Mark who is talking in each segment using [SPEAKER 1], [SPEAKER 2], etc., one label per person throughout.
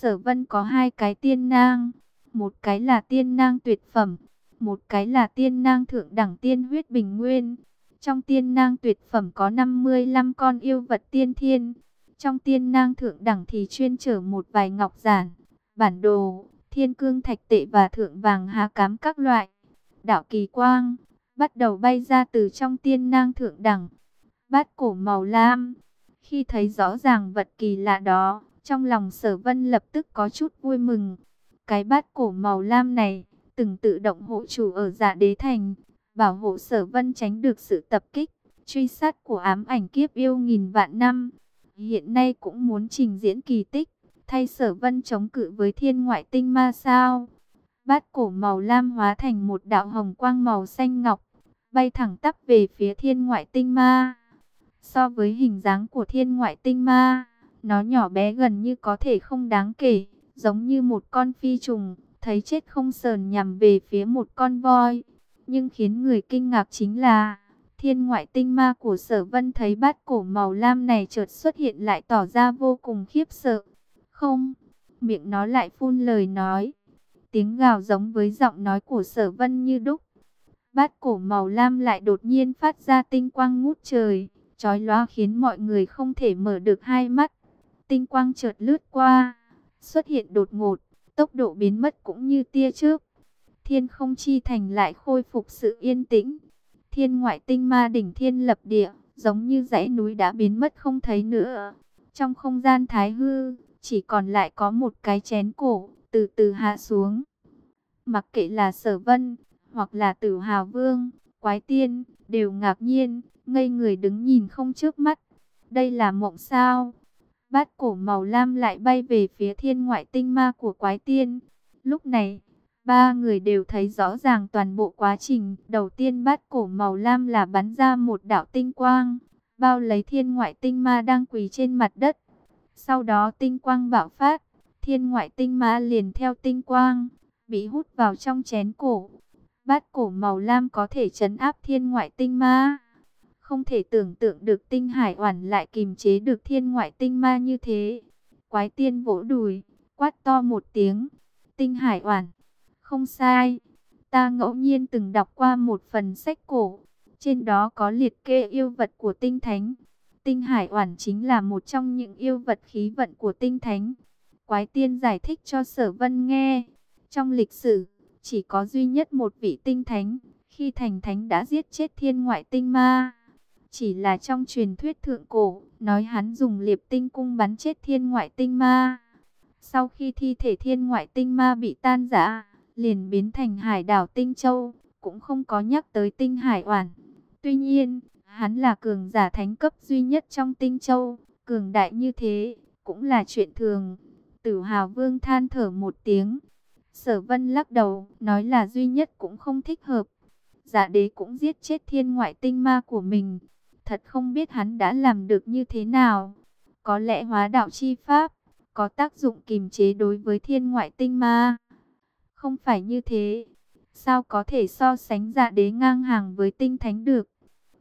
[SPEAKER 1] Sở Vân có hai cái tiên nang, một cái là tiên nang tuyệt phẩm, một cái là tiên nang thượng đẳng tiên huyết bình nguyên. Trong tiên nang tuyệt phẩm có 55 con yêu vật tiên thiên, trong tiên nang thượng đẳng thì chuyên chở một vài ngọc giản, bản đồ, thiên cương thạch tệ và thượng vàng há cám các loại. Đạo kỳ quang, bắt đầu bay ra từ trong tiên nang thượng đẳng. Bát cổ màu lam, khi thấy rõ ràng vật kỳ lạ đó, trong lòng sở vân lập tức có chút vui mừng. Cái bát cổ màu lam này, từng tự động hộ chủ ở giả đế thành, bảo hộ sở vân tránh được sự tập kích, truy sát của ám ảnh kiếp yêu nghìn vạn năm. Hiện nay cũng muốn trình diễn kỳ tích, thay sở vân chống cự với thiên ngoại tinh ma sao. Bát cổ màu lam hóa thành một đạo hồng quang màu xanh ngọc, bay thẳng tắp về phía thiên ngoại tinh ma. So với hình dáng của thiên ngoại tinh ma, nó nhỏ bé gần như có thể không đáng kể, giống như một con phi trùng, thấy chết không sờn nhằm về phía một con voi. Nhưng khiến người kinh ngạc chính là, thiên ngoại tinh ma của sở vân thấy bát cổ màu lam này chợt xuất hiện lại tỏ ra vô cùng khiếp sợ. Không, miệng nó lại phun lời nói. Tiếng gào giống với giọng nói của sở vân như đúc. Bát cổ màu lam lại đột nhiên phát ra tinh quang ngút trời, chói lóa khiến mọi người không thể mở được hai mắt. Tinh quang chợt lướt qua, xuất hiện đột ngột, tốc độ biến mất cũng như tia chớp. Thiên không chi thành lại khôi phục sự yên tĩnh. Thiên ngoại tinh ma đỉnh thiên lập địa, giống như dãy núi đã biến mất không thấy nữa. Trong không gian thái hư, chỉ còn lại có một cái chén cổ, từ từ hạ xuống. Mặc kệ là sở vân, hoặc là tử hào vương, quái tiên, đều ngạc nhiên, ngây người đứng nhìn không trước mắt. Đây là mộng sao? Bát cổ màu lam lại bay về phía thiên ngoại tinh ma của quái tiên. Lúc này, ba người đều thấy rõ ràng toàn bộ quá trình. Đầu tiên bát cổ màu lam là bắn ra một đạo tinh quang, bao lấy thiên ngoại tinh ma đang quỳ trên mặt đất. Sau đó tinh quang bạo phát, thiên ngoại tinh ma liền theo tinh quang, bị hút vào trong chén cổ. Bát cổ màu lam có thể chấn áp thiên ngoại tinh ma. Không thể tưởng tượng được tinh hải oản lại kìm chế được thiên ngoại tinh ma như thế. Quái tiên vỗ đùi, quát to một tiếng. Tinh hải oản, không sai. Ta ngẫu nhiên từng đọc qua một phần sách cổ. Trên đó có liệt kê yêu vật của tinh thánh. Tinh hải oản chính là một trong những yêu vật khí vận của tinh thánh. Quái tiên giải thích cho sở vân nghe. Trong lịch sử, chỉ có duy nhất một vị tinh thánh, khi thành thánh đã giết chết thiên ngoại tinh ma. Chỉ là trong truyền thuyết thượng cổ, nói hắn dùng liệp tinh cung bắn chết thiên ngoại tinh ma. Sau khi thi thể thiên ngoại tinh ma bị tan rã, liền biến thành hải đảo Tinh Châu, cũng không có nhắc tới tinh hải oản. Tuy nhiên, hắn là cường giả thánh cấp duy nhất trong Tinh Châu, cường đại như thế, cũng là chuyện thường. Tử Hào Vương than thở một tiếng. Sở Vân lắc đầu, nói là duy nhất cũng không thích hợp. Giả đế cũng giết chết thiên ngoại tinh ma của mình. Thật không biết hắn đã làm được như thế nào. Có lẽ hóa đạo chi pháp, có tác dụng kìm chế đối với thiên ngoại tinh ma. Không phải như thế. Sao có thể so sánh dạ đế ngang hàng với tinh thánh được?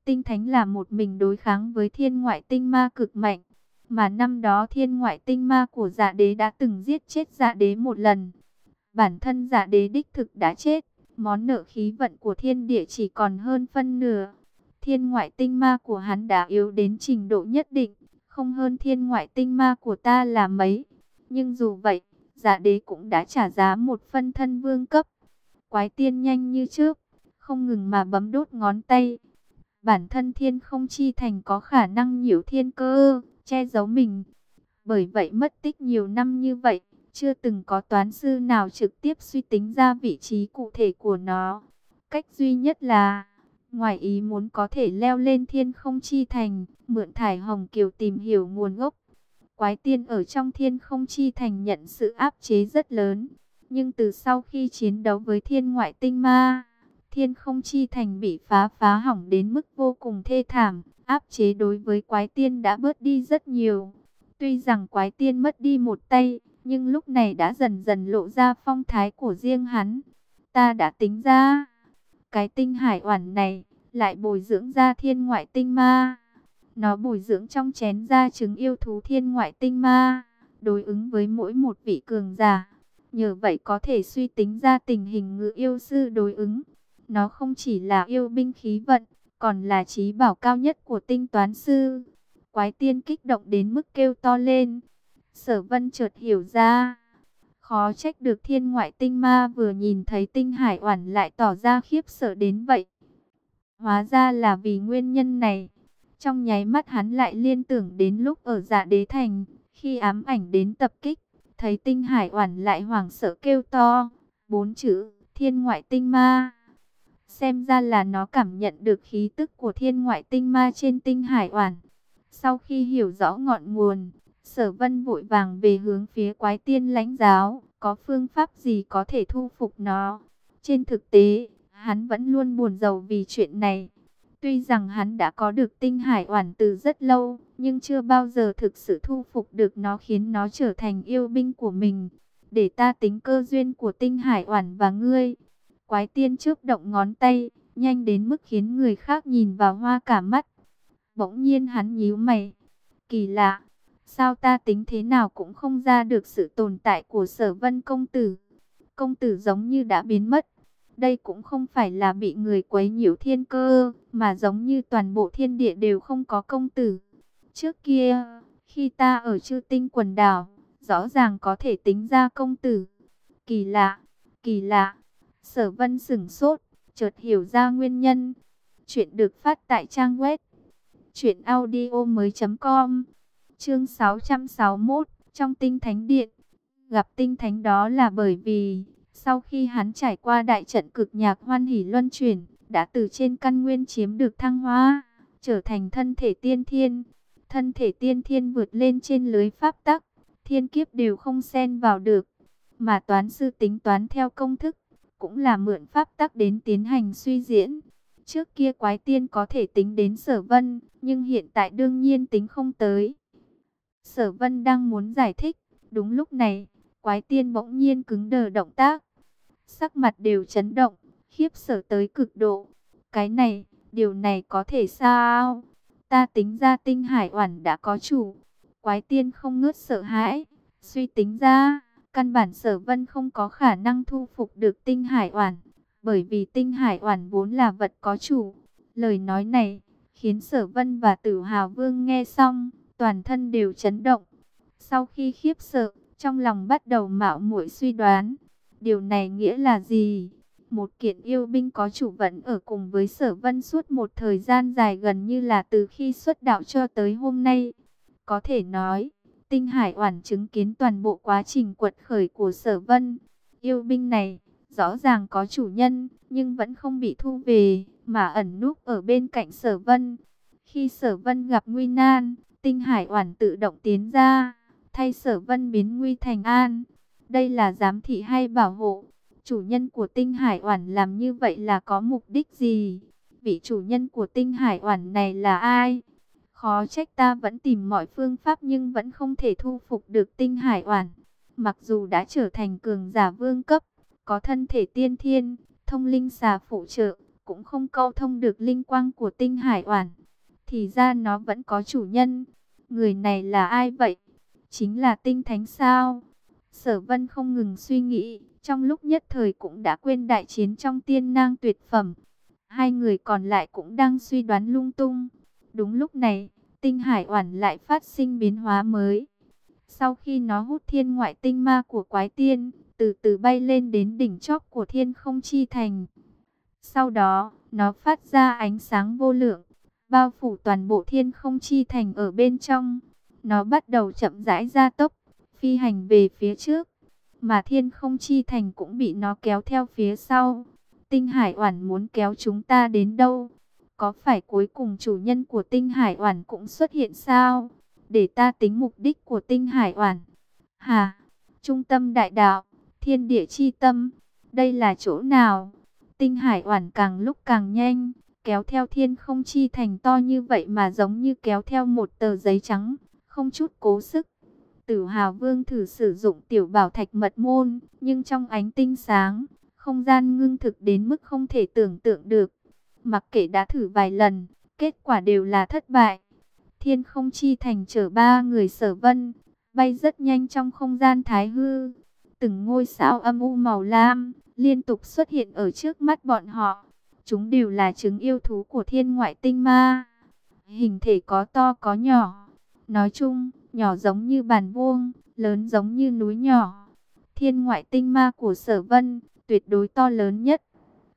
[SPEAKER 1] Tinh thánh là một mình đối kháng với thiên ngoại tinh ma cực mạnh. Mà năm đó thiên ngoại tinh ma của dạ đế đã từng giết chết dạ đế một lần. Bản thân dạ đế đích thực đã chết. Món nợ khí vận của thiên địa chỉ còn hơn phân nửa. Thiên ngoại tinh ma của hắn đã yếu đến trình độ nhất định. Không hơn thiên ngoại tinh ma của ta là mấy. Nhưng dù vậy, giả đế cũng đã trả giá một phân thân vương cấp. Quái tiên nhanh như trước, không ngừng mà bấm đốt ngón tay. Bản thân thiên không chi thành có khả năng nhiễu thiên cơ, che giấu mình. Bởi vậy mất tích nhiều năm như vậy, chưa từng có toán sư nào trực tiếp suy tính ra vị trí cụ thể của nó. Cách duy nhất là, ngoài ý muốn có thể leo lên thiên không chi thành, mượn thải hồng kiều tìm hiểu nguồn gốc. Quái tiên ở trong thiên không chi thành nhận sự áp chế rất lớn. Nhưng từ sau khi chiến đấu với thiên ngoại tinh ma, thiên không chi thành bị phá phá hỏng đến mức vô cùng thê thảm. Áp chế đối với quái tiên đã bớt đi rất nhiều. Tuy rằng quái tiên mất đi một tay, nhưng lúc này đã dần dần lộ ra phong thái của riêng hắn. Ta đã tính ra, cái tinh hải oản này lại bồi dưỡng ra thiên ngoại tinh ma. Nó bồi dưỡng trong chén ra trứng yêu thú thiên ngoại tinh ma. đối ứng với mỗi một vị cường giả. Nhờ vậy có thể suy tính ra tình hình ngự yêu sư đối ứng. Nó không chỉ là yêu binh khí vận, còn là trí bảo cao nhất của tinh toán sư. Quái tiên kích động đến mức kêu to lên. Sở vân chợt hiểu ra. Khó trách được thiên ngoại tinh ma vừa nhìn thấy tinh hải oản lại tỏ ra khiếp sợ đến vậy. Hóa ra là vì nguyên nhân này. Trong nháy mắt hắn lại liên tưởng đến lúc ở dạ đế thành, khi ám ảnh đến tập kích, thấy tinh hải oản lại hoảng sợ kêu to. Bốn chữ, thiên ngoại tinh ma. Xem ra là nó cảm nhận được khí tức của thiên ngoại tinh ma trên tinh hải oản. Sau khi hiểu rõ ngọn nguồn, sở vân vội vàng về hướng phía quái tiên lãnh giáo, có phương pháp gì có thể thu phục nó. Trên thực tế, hắn vẫn luôn buồn giàu vì chuyện này. Tuy rằng hắn đã có được tinh hải oản từ rất lâu, nhưng chưa bao giờ thực sự thu phục được nó khiến nó trở thành yêu binh của mình. Để ta tính cơ duyên của tinh hải oản và ngươi. Quái tiên chớp động ngón tay, nhanh đến mức khiến người khác nhìn vào hoa cả mắt. Bỗng nhiên hắn nhíu mày. Kỳ lạ, sao ta tính thế nào cũng không ra được sự tồn tại của sở vân công tử. Công tử giống như đã biến mất. Đây cũng không phải là bị người quấy nhiễu thiên cơ, mà giống như toàn bộ thiên địa đều không có công tử. Trước kia, khi ta ở chư tinh quần đảo, rõ ràng có thể tính ra công tử. Kỳ lạ, kỳ lạ. Sở vân sửng sốt, chợt hiểu ra nguyên nhân. Chuyện được phát tại trang web chuyện audio mới.com Chương 661 Trong tinh thánh điện Gặp tinh thánh đó là bởi vì Sau khi hắn trải qua đại trận cực nhạc hoan hỷ luân chuyển Đã từ trên căn nguyên chiếm được thăng hoa Trở thành thân thể tiên thiên Thân thể tiên thiên vượt lên trên lưới pháp tắc Thiên kiếp đều không xen vào được Mà toán sư tính toán theo công thức cũng là mượn pháp tắc đến tiến hành suy diễn. Trước kia quái tiên có thể tính đến sở vân, nhưng hiện tại đương nhiên tính không tới. Sở vân đang muốn giải thích, đúng lúc này, quái tiên bỗng nhiên cứng đờ động tác. Sắc mặt đều chấn động, khiếp sợ tới cực độ. Cái này, điều này có thể sao? Ta tính ra tinh hải oản đã có chủ. Quái tiên không ngớt sợ hãi, suy tính ra Căn bản sở vân không có khả năng thu phục được tinh hải oản, bởi vì tinh hải oản vốn là vật có chủ. Lời nói này khiến sở vân và tử hào vương nghe xong, toàn thân đều chấn động. Sau khi khiếp sợ, trong lòng bắt đầu mạo muội suy đoán, điều này nghĩa là gì? Một kiện yêu binh có chủ vận ở cùng với sở vân suốt một thời gian dài gần như là từ khi xuất đạo cho tới hôm nay. Có thể nói, Tinh Hải Oản chứng kiến toàn bộ quá trình quật khởi của Sở Vân. Yêu binh này rõ ràng có chủ nhân, nhưng vẫn không bị thu về, mà ẩn núp ở bên cạnh Sở Vân. Khi Sở Vân gặp nguy nan, Tinh Hải Oản tự động tiến ra, thay Sở Vân biến nguy thành an. Đây là giám thị hay bảo hộ? Chủ nhân của Tinh Hải Oản làm như vậy là có mục đích gì? Vị chủ nhân của Tinh Hải Oản này là ai? Khó trách ta vẫn tìm mọi phương pháp nhưng vẫn không thể thu phục được tinh hải oản. Mặc dù đã trở thành cường giả vương cấp, có thân thể tiên thiên, thông linh xà phụ trợ, cũng không câu thông được linh quang của tinh hải oản. Thì ra nó vẫn có chủ nhân. Người này là ai vậy? Chính là tinh thánh sao? Sở vân không ngừng suy nghĩ, trong lúc nhất thời cũng đã quên đại chiến trong tiên nang tuyệt phẩm. Hai người còn lại cũng đang suy đoán lung tung. Đúng lúc này, tinh hải oản lại phát sinh biến hóa mới. Sau khi nó hút thiên ngoại tinh ma của quái tiên, từ từ bay lên đến đỉnh chóp của thiên không chi thành. Sau đó, nó phát ra ánh sáng vô lượng, bao phủ toàn bộ thiên không chi thành ở bên trong. Nó bắt đầu chậm rãi ra tốc, phi hành về phía trước, mà thiên không chi thành cũng bị nó kéo theo phía sau. Tinh hải oản muốn kéo chúng ta đến đâu? Có phải cuối cùng chủ nhân của tinh hải oản cũng xuất hiện sao? Để ta tính mục đích của tinh hải oản. Hà, trung tâm đại đạo, thiên địa chi tâm, đây là chỗ nào? Tinh hải oản càng lúc càng nhanh, kéo theo thiên không chi thành to như vậy mà giống như kéo theo một tờ giấy trắng, không chút cố sức. Tử Hào Vương thử sử dụng tiểu bảo thạch mật môn, nhưng trong ánh tinh sáng, không gian ngưng thực đến mức không thể tưởng tượng được. Mặc kệ đã thử vài lần, kết quả đều là thất bại. Thiên không chi thành chở ba người sở vân, bay rất nhanh trong không gian thái hư. Từng ngôi sao âm u màu lam, liên tục xuất hiện ở trước mắt bọn họ. Chúng đều là trứng yêu thú của thiên ngoại tinh ma. Hình thể có to có nhỏ. Nói chung, nhỏ giống như bàn vuông, lớn giống như núi nhỏ. Thiên ngoại tinh ma của sở vân, tuyệt đối to lớn nhất.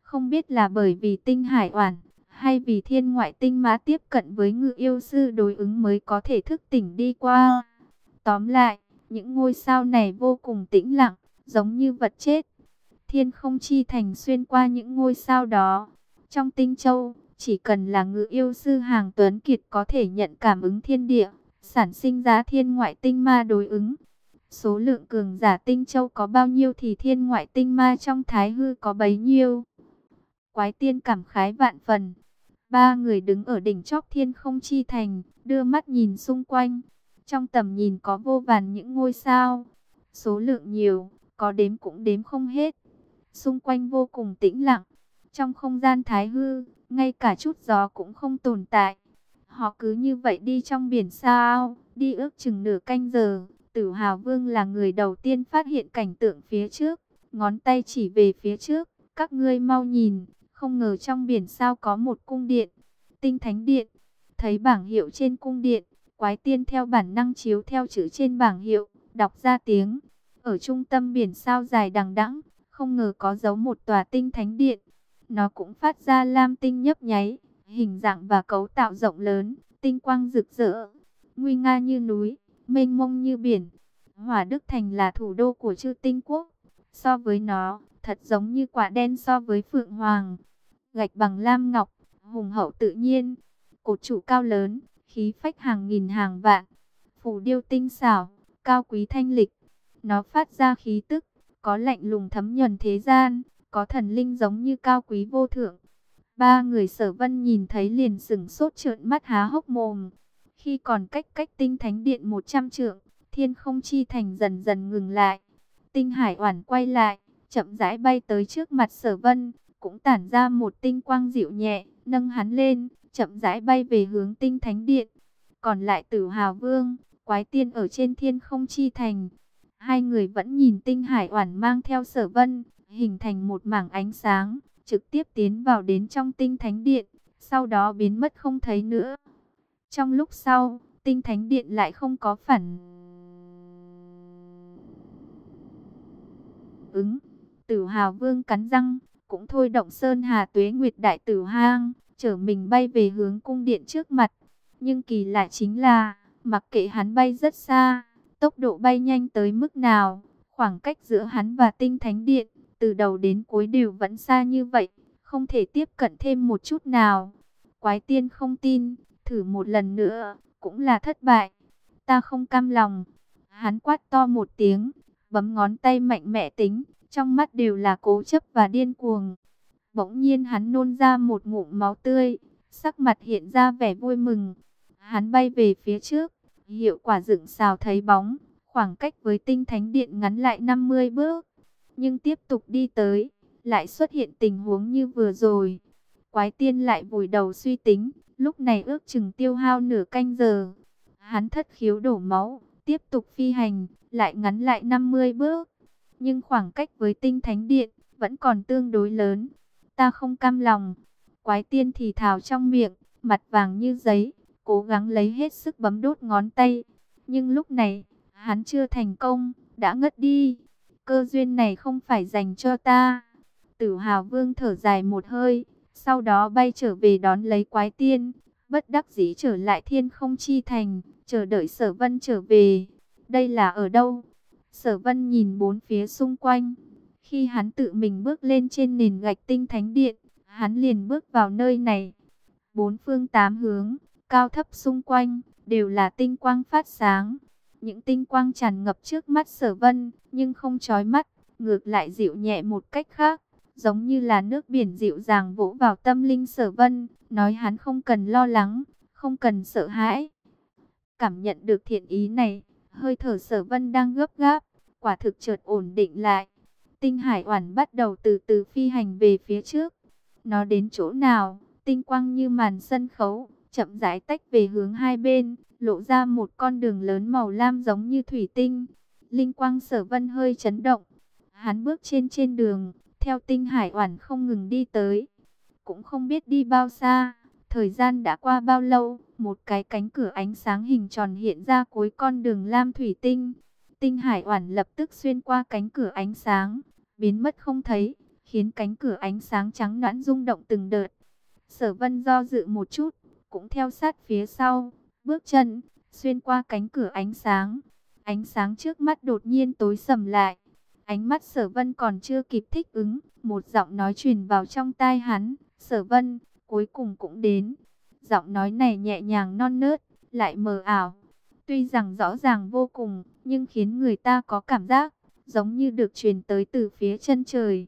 [SPEAKER 1] Không biết là bởi vì tinh hải oản, hay vì thiên ngoại tinh ma tiếp cận với ngự yêu sư đối ứng mới có thể thức tỉnh đi qua. Tóm lại, những ngôi sao này vô cùng tĩnh lặng, giống như vật chết. Thiên không chi thành xuyên qua những ngôi sao đó. Trong tinh châu, chỉ cần là ngự yêu sư hàng tuấn kiệt có thể nhận cảm ứng thiên địa, sản sinh ra thiên ngoại tinh ma đối ứng. Số lượng cường giả tinh châu có bao nhiêu thì thiên ngoại tinh ma trong thái hư có bấy nhiêu. Quái tiên cảm khái vạn phần. Ba người đứng ở đỉnh chóp thiên không chi thành, đưa mắt nhìn xung quanh. Trong tầm nhìn có vô vàn những ngôi sao. Số lượng nhiều, có đếm cũng đếm không hết. Xung quanh vô cùng tĩnh lặng. Trong không gian thái hư, ngay cả chút gió cũng không tồn tại. Họ cứ như vậy đi trong biển sao, đi ước chừng nửa canh giờ. Tử Hào Vương là người đầu tiên phát hiện cảnh tượng phía trước, ngón tay chỉ về phía trước. Các ngươi mau nhìn, không ngờ trong biển sao có một cung điện, tinh thánh điện. Thấy bảng hiệu trên cung điện, quái tiên theo bản năng chiếu theo chữ trên bảng hiệu, đọc ra tiếng. Ở trung tâm biển sao dài đằng đẵng, không ngờ có dấu một tòa tinh thánh điện. Nó cũng phát ra lam tinh nhấp nháy, hình dạng và cấu tạo rộng lớn, tinh quang rực rỡ, nguy nga như núi, mênh mông như biển. Hỏa Đức Thành là thủ đô của chư tinh quốc. So với nó, thật giống như quả đen so với phượng hoàng. Gạch bằng lam ngọc, hùng hậu tự nhiên, cột trụ cao lớn, khí phách hàng nghìn hàng vạn. Phủ điêu tinh xảo, cao quý thanh lịch. Nó phát ra khí tức, có lạnh lùng thấm nhuần thế gian, có thần linh giống như cao quý vô thượng. Ba người sở vân nhìn thấy liền sửng sốt trợn mắt há hốc mồm. Khi còn cách cách tinh thánh điện 100 trượng, thiên không chi thành dần dần ngừng lại. Tinh hải oản quay lại, chậm rãi bay tới trước mặt sở vân, cũng tản ra một tinh quang dịu nhẹ, nâng hắn lên, chậm rãi bay về hướng tinh thánh điện. Còn lại tử hào vương, quái tiên ở trên thiên không chi thành. Hai người vẫn nhìn tinh hải oản mang theo sở vân, hình thành một mảng ánh sáng, trực tiếp tiến vào đến trong tinh thánh điện, sau đó biến mất không thấy nữa. Trong lúc sau, tinh thánh điện lại không có phản ứng. Tử Hào Vương cắn răng, cũng thôi động Sơn Hà Tuế Nguyệt Đại Tử Hang, chở mình bay về hướng cung điện trước mặt. Nhưng kỳ lạ chính là, mặc kệ hắn bay rất xa, tốc độ bay nhanh tới mức nào, khoảng cách giữa hắn và tinh thánh điện, từ đầu đến cuối đều vẫn xa như vậy, không thể tiếp cận thêm một chút nào. Quái tiên không tin, thử một lần nữa, cũng là thất bại. Ta không cam lòng. Hắn quát to một tiếng, bấm ngón tay mạnh mẽ tính, trong mắt đều là cố chấp và điên cuồng. Bỗng nhiên hắn nôn ra một ngụm máu tươi, sắc mặt hiện ra vẻ vui mừng. Hắn bay về phía trước, hiệu quả dựng xào thấy bóng, khoảng cách với tinh thánh điện ngắn lại 50 bước. Nhưng tiếp tục đi tới, lại xuất hiện tình huống như vừa rồi. Quái tiên lại vùi đầu suy tính, lúc này ước chừng tiêu hao nửa canh giờ. Hắn thất khiếu đổ máu, tiếp tục phi hành, lại ngắn lại 50 bước. Nhưng khoảng cách với tinh thánh điện, vẫn còn tương đối lớn. Ta không cam lòng. Quái tiên thì thào trong miệng, mặt vàng như giấy, cố gắng lấy hết sức bấm đốt ngón tay. Nhưng lúc này, hắn chưa thành công, đã ngất đi. Cơ duyên này không phải dành cho ta. Tử hào vương thở dài một hơi, sau đó bay trở về đón lấy quái tiên. Bất đắc dĩ trở lại thiên không chi thành, chờ đợi sở vân trở về. Đây là ở đâu? Sở vân nhìn bốn phía xung quanh. Khi hắn tự mình bước lên trên nền gạch tinh thánh điện, hắn liền bước vào nơi này. Bốn phương tám hướng, cao thấp xung quanh, đều là tinh quang phát sáng. Những tinh quang tràn ngập trước mắt sở vân, nhưng không chói mắt, ngược lại dịu nhẹ một cách khác. Giống như là nước biển dịu dàng vỗ vào tâm linh sở vân, nói hắn không cần lo lắng, không cần sợ hãi. Cảm nhận được thiện ý này, hơi thở sở vân đang gấp gáp, quả thực chợt ổn định lại. Tinh hải oản bắt đầu từ từ phi hành về phía trước. Nó đến chỗ nào, tinh quang như màn sân khấu, chậm rãi tách về hướng hai bên, lộ ra một con đường lớn màu lam giống như thủy tinh. Linh quang sở vân hơi chấn động. Hắn bước trên trên đường, theo tinh hải oản không ngừng đi tới. Cũng không biết đi bao xa, thời gian đã qua bao lâu, một cái cánh cửa ánh sáng hình tròn hiện ra cuối con đường lam thủy tinh. Tinh hải oản lập tức xuyên qua cánh cửa ánh sáng, biến mất không thấy, khiến cánh cửa ánh sáng trắng noãn rung động từng đợt. Sở vân do dự một chút, cũng theo sát phía sau, bước chân, xuyên qua cánh cửa ánh sáng. Ánh sáng trước mắt đột nhiên tối sầm lại. Ánh mắt sở vân còn chưa kịp thích ứng, một giọng nói truyền vào trong tai hắn. Sở vân, cuối cùng cũng đến. Giọng nói này nhẹ nhàng non nớt, lại mờ ảo. Tuy rằng rõ ràng vô cùng, nhưng khiến người ta có cảm giác, giống như được truyền tới từ phía chân trời.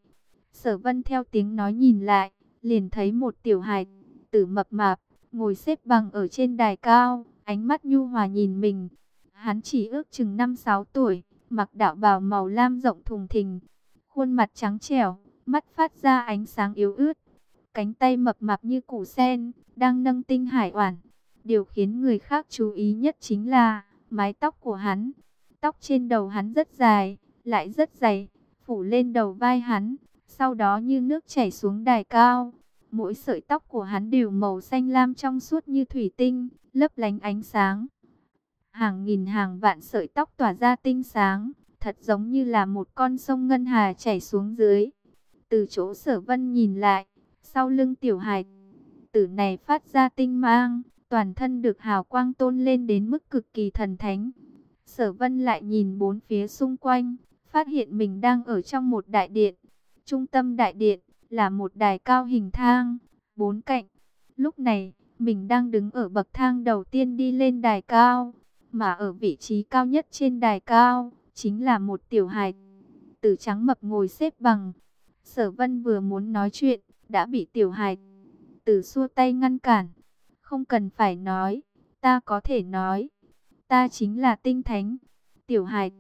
[SPEAKER 1] Sở vân theo tiếng nói nhìn lại, liền thấy một tiểu hài tử mập mạp, ngồi xếp bằng ở trên đài cao, ánh mắt nhu hòa nhìn mình. Hắn chỉ ước chừng 5-6 tuổi, mặc đạo bào màu lam rộng thùng thình, khuôn mặt trắng trẻo, mắt phát ra ánh sáng yếu ớt. Cánh tay mập mạp như củ sen, đang nâng tinh hải oản. Điều khiến người khác chú ý nhất chính là mái tóc của hắn. Tóc trên đầu hắn rất dài, lại rất dày, phủ lên đầu vai hắn, sau đó như nước chảy xuống đài cao. Mỗi sợi tóc của hắn đều màu xanh lam trong suốt như thủy tinh, lấp lánh ánh sáng. Hàng nghìn hàng vạn sợi tóc tỏa ra tinh sáng, thật giống như là một con sông ngân hà chảy xuống dưới. Từ chỗ sở vân nhìn lại, sau lưng tiểu hài tử này phát ra tinh mang, toàn thân được hào quang tôn lên đến mức cực kỳ thần thánh. Sở vân lại nhìn bốn phía xung quanh, phát hiện mình đang ở trong một đại điện. Trung tâm đại điện là một đài cao hình thang, bốn cạnh. Lúc này, mình đang đứng ở bậc thang đầu tiên đi lên đài cao, mà ở vị trí cao nhất trên đài cao, chính là một tiểu hài tử trắng mập ngồi xếp bằng. Sở vân vừa muốn nói chuyện, đã bị tiểu hài tử xua tay ngăn cản. Không cần phải nói, ta có thể nói, ta chính là tinh thánh. Tiểu hài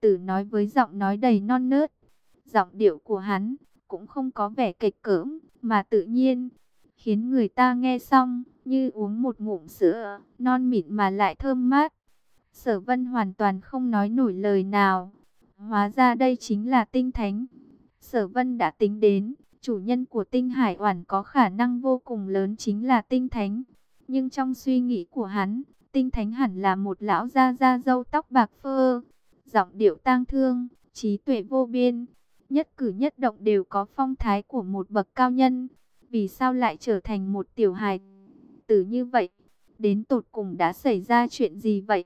[SPEAKER 1] tử nói với giọng nói đầy non nớt, giọng điệu của hắn cũng không có vẻ kịch cỡm, mà tự nhiên, khiến người ta nghe xong, như uống một ngụm sữa, non mịn mà lại thơm mát. Sở vân hoàn toàn không nói nổi lời nào. Hóa ra đây chính là tinh thánh. Sở vân đã tính đến, chủ nhân của tinh hải oản có khả năng vô cùng lớn chính là tinh thánh. Nhưng trong suy nghĩ của hắn, tinh thánh hẳn là một lão gia da râu tóc bạc phơ, giọng điệu tang thương, trí tuệ vô biên, nhất cử nhất động đều có phong thái của một bậc cao nhân. Vì sao lại trở thành một tiểu hài tử như vậy? Đến tột cùng đã xảy ra chuyện gì vậy?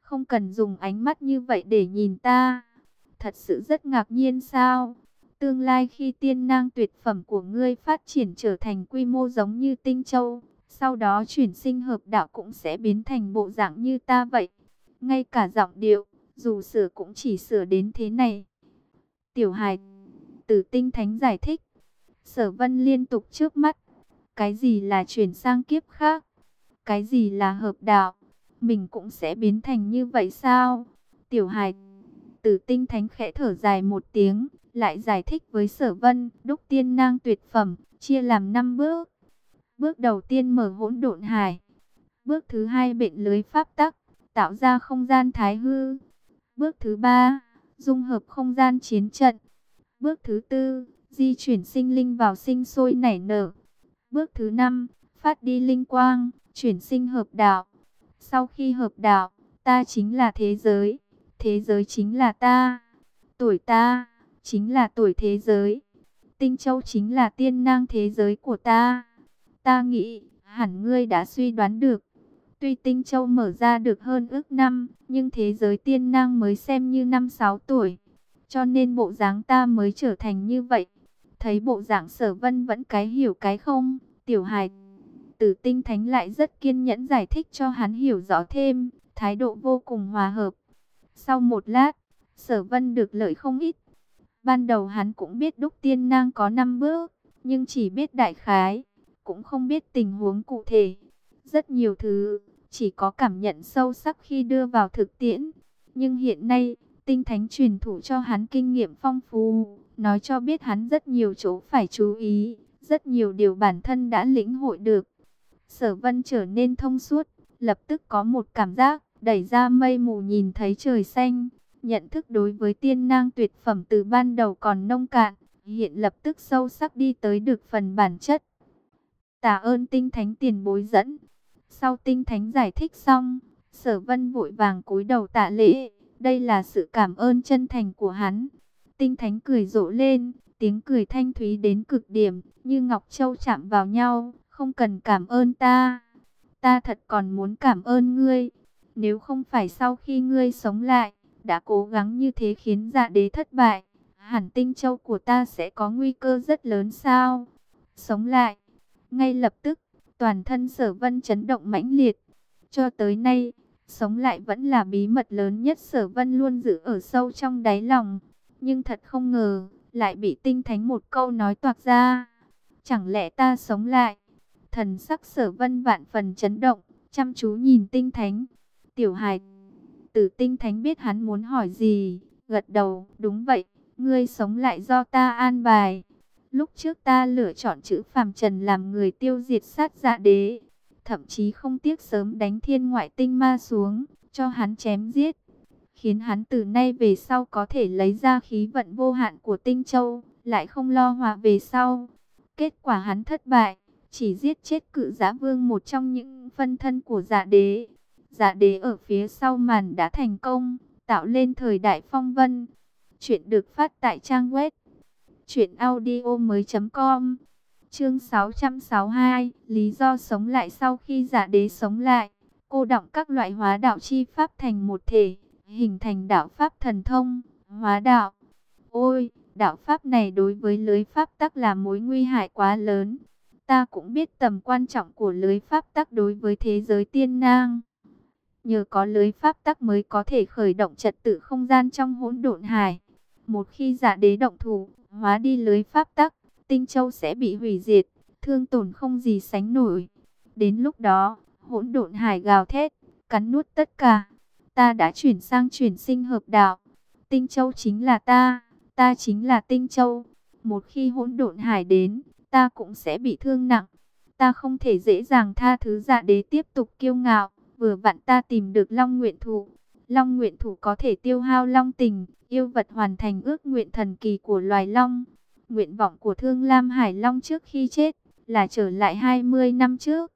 [SPEAKER 1] Không cần dùng ánh mắt như vậy để nhìn ta. Thật sự rất ngạc nhiên sao? Tương lai khi tiên nang tuyệt phẩm của ngươi phát triển trở thành quy mô giống như tinh châu, sau đó chuyển sinh hợp đạo cũng sẽ biến thành bộ dạng như ta vậy. Ngay cả giọng điệu, dù sửa cũng chỉ sửa đến thế này. Tiểu hài, tử tinh thánh giải thích. Sở vân liên tục trước mắt. Cái gì là chuyển sang kiếp khác? Cái gì là hợp đạo? Mình cũng sẽ biến thành như vậy sao? Tiểu hài, tử tinh thánh khẽ thở dài một tiếng, lại giải thích với sở vân, đúc tiên nang tuyệt phẩm, chia làm 5 bước. Bước đầu tiên mở hỗn độn hải. Bước thứ hai bệnh lưới pháp tắc, tạo ra không gian thái hư. Bước thứ ba, dung hợp không gian chiến trận. Bước thứ tư, di chuyển sinh linh vào sinh sôi nảy nở. Bước thứ năm, phát đi linh quang, chuyển sinh hợp đạo. Sau khi hợp đạo, ta chính là thế giới, thế giới chính là ta. Tuổi ta, chính là tuổi thế giới. Tinh Châu chính là tiên nang thế giới của ta. Ta nghĩ, hẳn ngươi đã suy đoán được. Tuy Tinh Châu mở ra được hơn ước năm, nhưng thế giới tiên nang mới xem như năm sáu tuổi. Cho nên bộ dáng ta mới trở thành như vậy. Thấy bộ dạng sở vân vẫn cái hiểu cái không, tiểu hài. Tử tinh thánh lại rất kiên nhẫn giải thích cho hắn hiểu rõ thêm, thái độ vô cùng hòa hợp. Sau một lát, sở vân được lợi không ít. Ban đầu hắn cũng biết đúc tiên nang có 5 bước, nhưng chỉ biết đại khái, cũng không biết tình huống cụ thể. Rất nhiều thứ, chỉ có cảm nhận sâu sắc khi đưa vào thực tiễn. Nhưng hiện nay, tinh thánh truyền thủ cho hắn kinh nghiệm phong phú, nói cho biết hắn rất nhiều chỗ phải chú ý, rất nhiều điều bản thân đã lĩnh hội được. Sở vân trở nên thông suốt, lập tức có một cảm giác đẩy ra mây mù nhìn thấy trời xanh. Nhận thức đối với tiên nang tuyệt phẩm từ ban đầu còn nông cạn, hiện lập tức sâu sắc đi tới được phần bản chất. Tạ ơn tinh thánh tiền bối dẫn. Sau tinh thánh giải thích xong, sở vân vội vàng cúi đầu tạ lễ. Đây là sự cảm ơn chân thành của hắn. Tinh thánh cười rộ lên, tiếng cười thanh thúy đến cực điểm, như Ngọc Châu chạm vào nhau, không cần cảm ơn ta. Ta thật còn muốn cảm ơn ngươi. Nếu không phải sau khi ngươi sống lại, đã cố gắng như thế khiến dạ đế thất bại, hẳn tinh châu của ta sẽ có nguy cơ rất lớn sao? Sống lại, ngay lập tức, toàn thân sở vân chấn động mãnh liệt. Cho tới nay, sống lại vẫn là bí mật lớn nhất sở vân luôn giữ ở sâu trong đáy lòng. Nhưng thật không ngờ, lại bị tinh thánh một câu nói toạc ra. Chẳng lẽ ta sống lại? Thần sắc sở vân vạn phần chấn động, chăm chú nhìn tinh thánh. Tiểu hài tử tinh thánh biết hắn muốn hỏi gì, gật đầu, đúng vậy, ngươi sống lại do ta an bài. Lúc trước ta lựa chọn chữ phàm trần làm người tiêu diệt sát dạ đế, thậm chí không tiếc sớm đánh thiên ngoại tinh ma xuống, cho hắn chém giết, khiến hắn từ nay về sau có thể lấy ra khí vận vô hạn của tinh châu, lại không lo hòa về sau. Kết quả hắn thất bại, chỉ giết chết cự giá vương một trong những phân thân của dạ đế. Dạ đế ở phía sau màn đã thành công, tạo lên thời đại phong vân. Chuyện được phát tại trang web truyệnaudiomoi.com. Chương 662, lý do sống lại sau khi giả đế sống lại, cô động các loại hóa đạo chi pháp thành một thể, hình thành đạo pháp thần thông, hóa đạo. Ôi, đạo pháp này đối với lưới pháp tắc là mối nguy hại quá lớn. Ta cũng biết tầm quan trọng của lưới pháp tắc đối với thế giới tiên nang. Nhờ có lưới pháp tắc mới có thể khởi động trật tự không gian trong hỗn độn hải. Một khi giả đế động thủ, hóa đi lưới pháp tắc, tinh châu sẽ bị hủy diệt, thương tổn không gì sánh nổi. Đến lúc đó, hỗn độn hải gào thét, cắn nuốt tất cả. Ta đã chuyển sang chuyển sinh hợp đạo. Tinh châu chính là ta, ta chính là tinh châu. Một khi hỗn độn hải đến, ta cũng sẽ bị thương nặng. Ta không thể dễ dàng tha thứ dạ đế tiếp tục kiêu ngạo. Vừa vặn ta tìm được Long Nguyện Thủ. Long Nguyện Thủ có thể tiêu hao Long tình, yêu vật hoàn thành ước nguyện thần kỳ của loài Long. Nguyện vọng của Thương Lam Hải Long trước khi chết là trở lại 20 năm trước.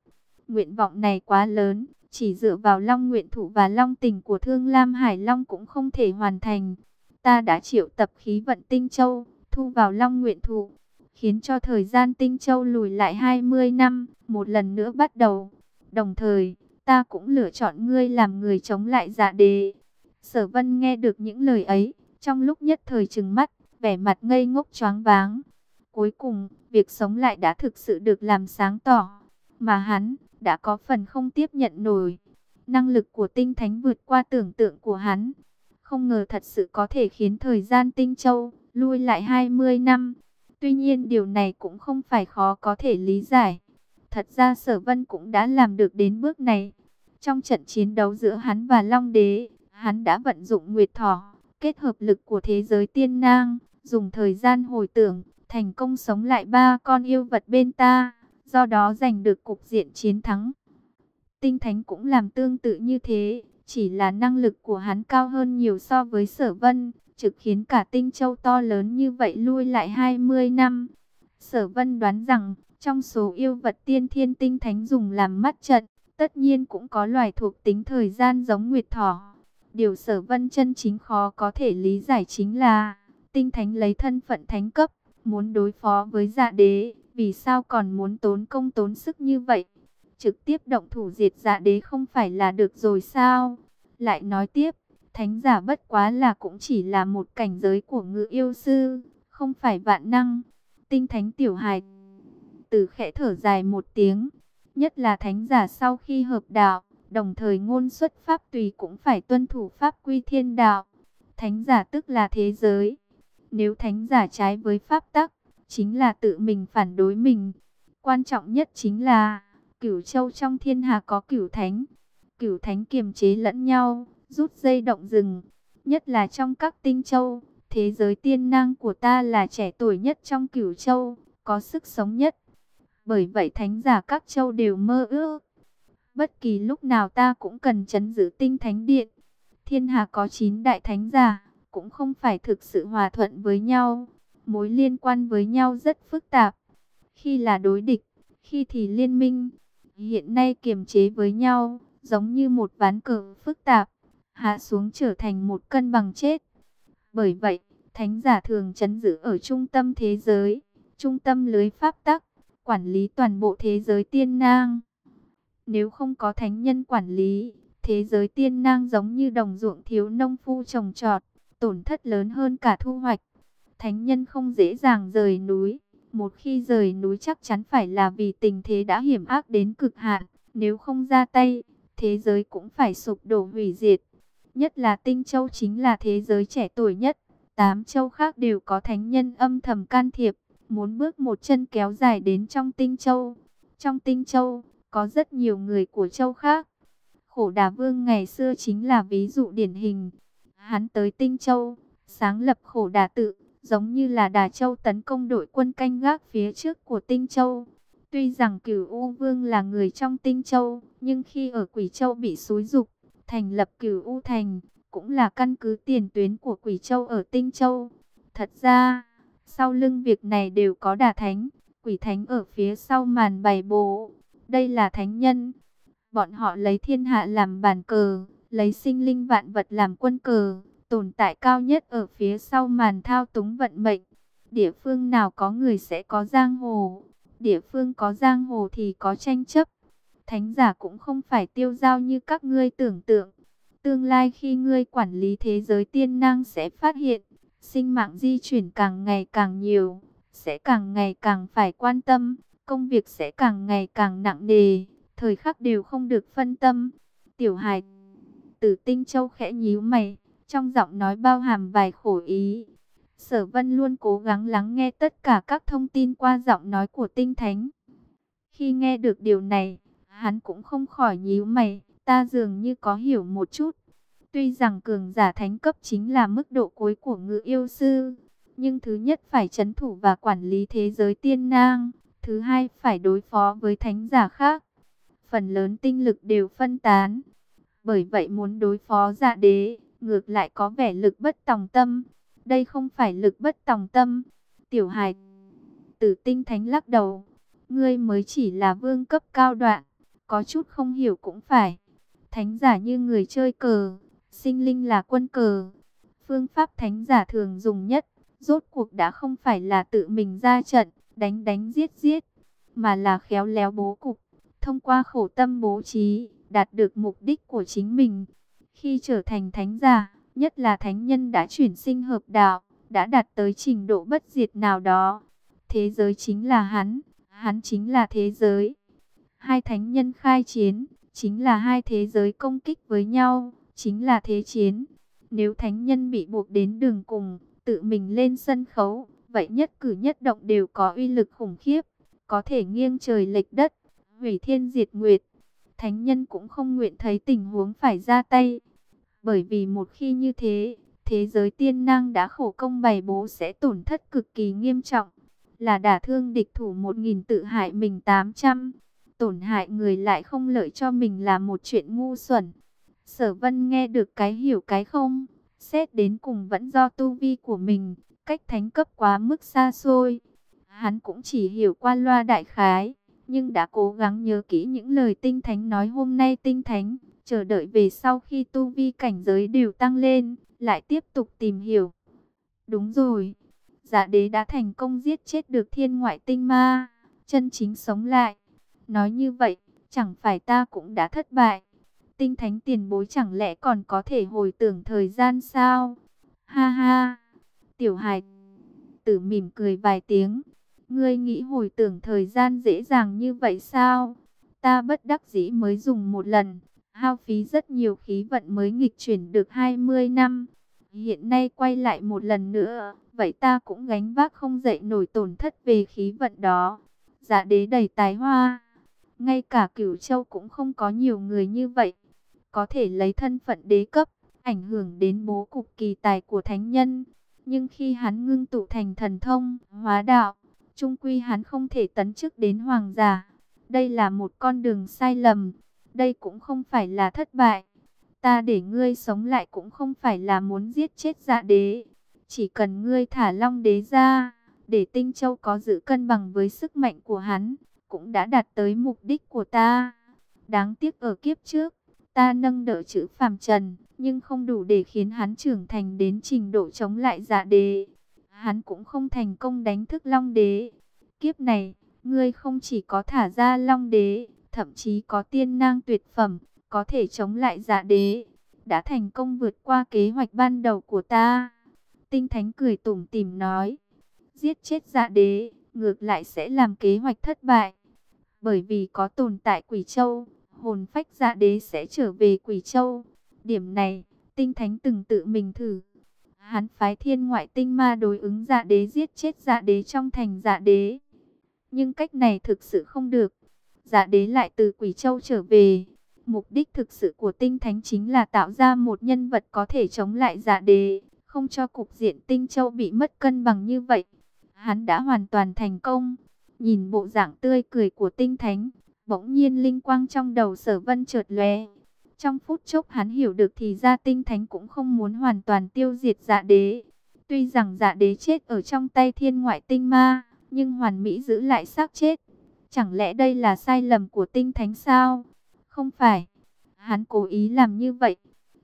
[SPEAKER 1] Nguyện vọng này quá lớn, chỉ dựa vào Long Nguyện Thủ và Long tình của Thương Lam Hải Long cũng không thể hoàn thành. Ta đã triệu tập khí vận Tinh Châu, thu vào Long Nguyện Thủ, khiến cho thời gian Tinh Châu lùi lại 20 năm, một lần nữa bắt đầu. Đồng thời, ta cũng lựa chọn ngươi làm người chống lại dạ đế. Sở vân nghe được những lời ấy, trong lúc nhất thời trừng mắt, vẻ mặt ngây ngốc choáng váng. Cuối cùng, việc sống lại đã thực sự được làm sáng tỏ, mà hắn đã có phần không tiếp nhận nổi. Năng lực của tinh thánh vượt qua tưởng tượng của hắn. Không ngờ thật sự có thể khiến thời gian tinh châu lui lại 20 năm. Tuy nhiên điều này cũng không phải khó có thể lý giải. Thật ra sở vân cũng đã làm được đến bước này. Trong trận chiến đấu giữa hắn và Long Đế, hắn đã vận dụng Nguyệt Thỏ, kết hợp lực của thế giới tiên nang, dùng thời gian hồi tưởng, thành công sống lại ba con yêu vật bên ta, do đó giành được cục diện chiến thắng. Tinh Thánh cũng làm tương tự như thế, chỉ là năng lực của hắn cao hơn nhiều so với sở vân, trực khiến cả tinh châu to lớn như vậy lui lại 20 năm. Sở vân đoán rằng, trong số yêu vật tiên thiên tinh thánh dùng làm mắt trận, tất nhiên cũng có loài thuộc tính thời gian giống nguyệt thỏ. Điều sở vân chân chính khó có thể lý giải chính là, tinh thánh lấy thân phận thánh cấp, muốn đối phó với dạ đế, vì sao còn muốn tốn công tốn sức như vậy? Trực tiếp động thủ diệt dạ đế không phải là được rồi sao? Lại nói tiếp, thánh giả bất quá là cũng chỉ là một cảnh giới của ngự yêu sư, không phải vạn năng. Tinh thánh tiểu hài từ khẽ thở dài một tiếng, nhất là thánh giả sau khi hợp đạo, đồng thời ngôn xuất pháp tùy cũng phải tuân thủ pháp quy thiên đạo. Thánh giả tức là thế giới. Nếu thánh giả trái với pháp tắc, chính là tự mình phản đối mình. Quan trọng nhất chính là, cửu châu trong thiên hà có cửu thánh. Cửu thánh kiềm chế lẫn nhau, rút dây động rừng. Nhất là trong các tinh châu, thế giới tiên năng của ta là trẻ tuổi nhất trong cửu châu, có sức sống nhất. Bởi vậy thánh giả các châu đều mơ ước. Bất kỳ lúc nào ta cũng cần chấn giữ tinh thánh điện. Thiên hạ có 9 đại thánh giả, cũng không phải thực sự hòa thuận với nhau. Mối liên quan với nhau rất phức tạp. Khi là đối địch, khi thì liên minh. Hiện nay kiềm chế với nhau, giống như một ván cờ phức tạp, hạ xuống trở thành một cân bằng chết. Bởi vậy, thánh giả thường chấn giữ ở trung tâm thế giới, trung tâm lưới pháp tắc, quản lý toàn bộ thế giới tiên nang. Nếu không có thánh nhân quản lý, thế giới tiên nang giống như đồng ruộng thiếu nông phu trồng trọt, tổn thất lớn hơn cả thu hoạch. Thánh nhân không dễ dàng rời núi, một khi rời núi chắc chắn phải là vì tình thế đã hiểm ác đến cực hạn, nếu không ra tay, thế giới cũng phải sụp đổ hủy diệt. Nhất là Tinh Châu chính là thế giới trẻ tuổi nhất, tám châu khác đều có thánh nhân âm thầm can thiệp, muốn bước một chân kéo dài đến trong Tinh Châu. Trong Tinh Châu, có rất nhiều người của châu khác. Khổ Đà Vương ngày xưa chính là ví dụ điển hình. Hắn tới Tinh Châu, sáng lập Khổ Đà Tự, giống như là Đà Châu tấn công đội quân canh gác phía trước của Tinh Châu. Tuy rằng Cửu U Vương là người trong Tinh Châu, nhưng khi ở Quỷ Châu bị xúi dục, thành lập Cửu U Thành, cũng là căn cứ tiền tuyến của Quỷ Châu ở Tinh Châu. Thật ra, sau lưng việc này đều có Đà Thánh, Quỷ Thánh ở phía sau màn bày bố. Đây là thánh nhân. Bọn họ lấy thiên hạ làm bàn cờ, lấy sinh linh vạn vật làm quân cờ, tồn tại cao nhất ở phía sau màn thao túng vận mệnh. Địa phương nào có người sẽ có giang hồ, địa phương có giang hồ thì có tranh chấp. Thánh giả cũng không phải tiêu giao như các ngươi tưởng tượng. Tương lai khi ngươi quản lý thế giới tiên năng sẽ phát hiện, sinh mạng di chuyển càng ngày càng nhiều, sẽ càng ngày càng phải quan tâm, công việc sẽ càng ngày càng nặng nề, thời khắc đều không được phân tâm. Tiểu hài tử tinh châu khẽ nhíu mày, trong giọng nói bao hàm vài khổ ý. Sở vân luôn cố gắng lắng nghe tất cả các thông tin qua giọng nói của tinh thánh. Khi nghe được điều này, hắn cũng không khỏi nhíu mày, ta dường như có hiểu một chút. Tuy rằng cường giả thánh cấp chính là mức độ cuối của ngự yêu sư, nhưng thứ nhất phải chấn thủ và quản lý thế giới tiên nang, thứ hai phải đối phó với thánh giả khác. Phần lớn tinh lực đều phân tán, bởi vậy muốn đối phó giả đế, ngược lại có vẻ lực bất tòng tâm. Đây không phải lực bất tòng tâm. Tiểu hài tử tinh thánh lắc đầu, ngươi mới chỉ là vương cấp cao đoạn, có chút không hiểu cũng phải. Thánh giả như người chơi cờ, sinh linh là quân cờ. Phương pháp thánh giả thường dùng nhất, rốt cuộc đã không phải là tự mình ra trận, đánh đánh giết giết, mà là khéo léo bố cục, thông qua khổ tâm bố trí, đạt được mục đích của chính mình. Khi trở thành thánh giả, nhất là thánh nhân đã chuyển sinh hợp đạo, đã đạt tới trình độ bất diệt nào đó. Thế giới chính là hắn, hắn chính là thế giới. Hai thánh nhân khai chiến, chính là hai thế giới công kích với nhau, chính là thế chiến. Nếu thánh nhân bị buộc đến đường cùng, tự mình lên sân khấu, vậy nhất cử nhất động đều có uy lực khủng khiếp, có thể nghiêng trời lệch đất, hủy thiên diệt nguyệt. Thánh nhân cũng không nguyện thấy tình huống phải ra tay, bởi vì một khi như thế, thế giới tiên năng đã khổ công bày bố sẽ tổn thất cực kỳ nghiêm trọng, là đả thương địch thủ một nghìn tự hại mình 800, tổn hại người lại không lợi cho mình là một chuyện ngu xuẩn. Sở vân nghe được cái hiểu cái không, xét đến cùng vẫn do tu vi của mình, cách thánh cấp quá mức xa xôi. Hắn cũng chỉ hiểu qua loa đại khái, nhưng đã cố gắng nhớ kỹ những lời tinh thánh nói hôm nay tinh thánh, chờ đợi về sau khi tu vi cảnh giới đều tăng lên, lại tiếp tục tìm hiểu. Đúng rồi, giả đế đã thành công giết chết được thiên ngoại tinh ma, chân chính sống lại. Nói như vậy, chẳng phải ta cũng đã thất bại. Tinh thánh tiền bối chẳng lẽ còn có thể hồi tưởng thời gian sao? Ha ha, tiểu hài tử mỉm cười vài tiếng. Ngươi nghĩ hồi tưởng thời gian dễ dàng như vậy sao? Ta bất đắc dĩ mới dùng một lần, hao phí rất nhiều khí vận mới nghịch chuyển được 20 năm. Hiện nay quay lại một lần nữa, vậy ta cũng gánh vác không dậy nổi tổn thất về khí vận đó. Dạ đế đầy tài hoa, ngay cả cửu châu cũng không có nhiều người như vậy. Có thể lấy thân phận đế cấp, ảnh hưởng đến bố cục kỳ tài của thánh nhân. Nhưng khi hắn ngưng tụ thành thần thông, hóa đạo, trung quy hắn không thể tấn chức đến hoàng giả. Đây là một con đường sai lầm. đây cũng không phải là thất bại. Ta để ngươi sống lại cũng không phải là muốn giết chết dạ đế. Chỉ cần ngươi thả long đế ra, để tinh châu có giữ cân bằng với sức mạnh của hắn, cũng đã đạt tới mục đích của ta. Đáng tiếc ở kiếp trước, ta nâng đỡ chữ phàm trần, nhưng không đủ để khiến hắn trưởng thành đến trình độ chống lại dạ đế. Hắn cũng không thành công đánh thức long đế. Kiếp này, ngươi không chỉ có thả ra long đế, thậm chí có tiên nang tuyệt phẩm, có thể chống lại dạ đế. Đã thành công vượt qua kế hoạch ban đầu của ta. Tinh Thánh cười tủm tỉm nói, giết chết dạ đế, ngược lại sẽ làm kế hoạch thất bại. Bởi vì có tồn tại quỷ châu, hồn phách dạ đế sẽ trở về quỷ châu. Điểm này, Tinh Thánh từng tự mình thử. Hắn phái thiên ngoại tinh ma đối ứng dạ đế giết chết dạ đế trong thành dạ đế. Nhưng cách này thực sự không được. Dạ đế lại từ quỷ châu trở về. Mục đích thực sự của tinh thánh chính là tạo ra một nhân vật có thể chống lại dạ đế. Không cho cục diện tinh châu bị mất cân bằng như vậy. Hắn đã hoàn toàn thành công. Nhìn bộ dạng tươi cười của tinh thánh. Bỗng nhiên linh quang trong đầu sở vân chợt lóe. Trong phút chốc hắn hiểu được thì ra tinh thánh cũng không muốn hoàn toàn tiêu diệt dạ đế. Tuy rằng dạ đế chết ở trong tay thiên ngoại tinh ma, nhưng hoàn mỹ giữ lại xác chết. Chẳng lẽ đây là sai lầm của tinh thánh sao? Không phải. Hắn cố ý làm như vậy.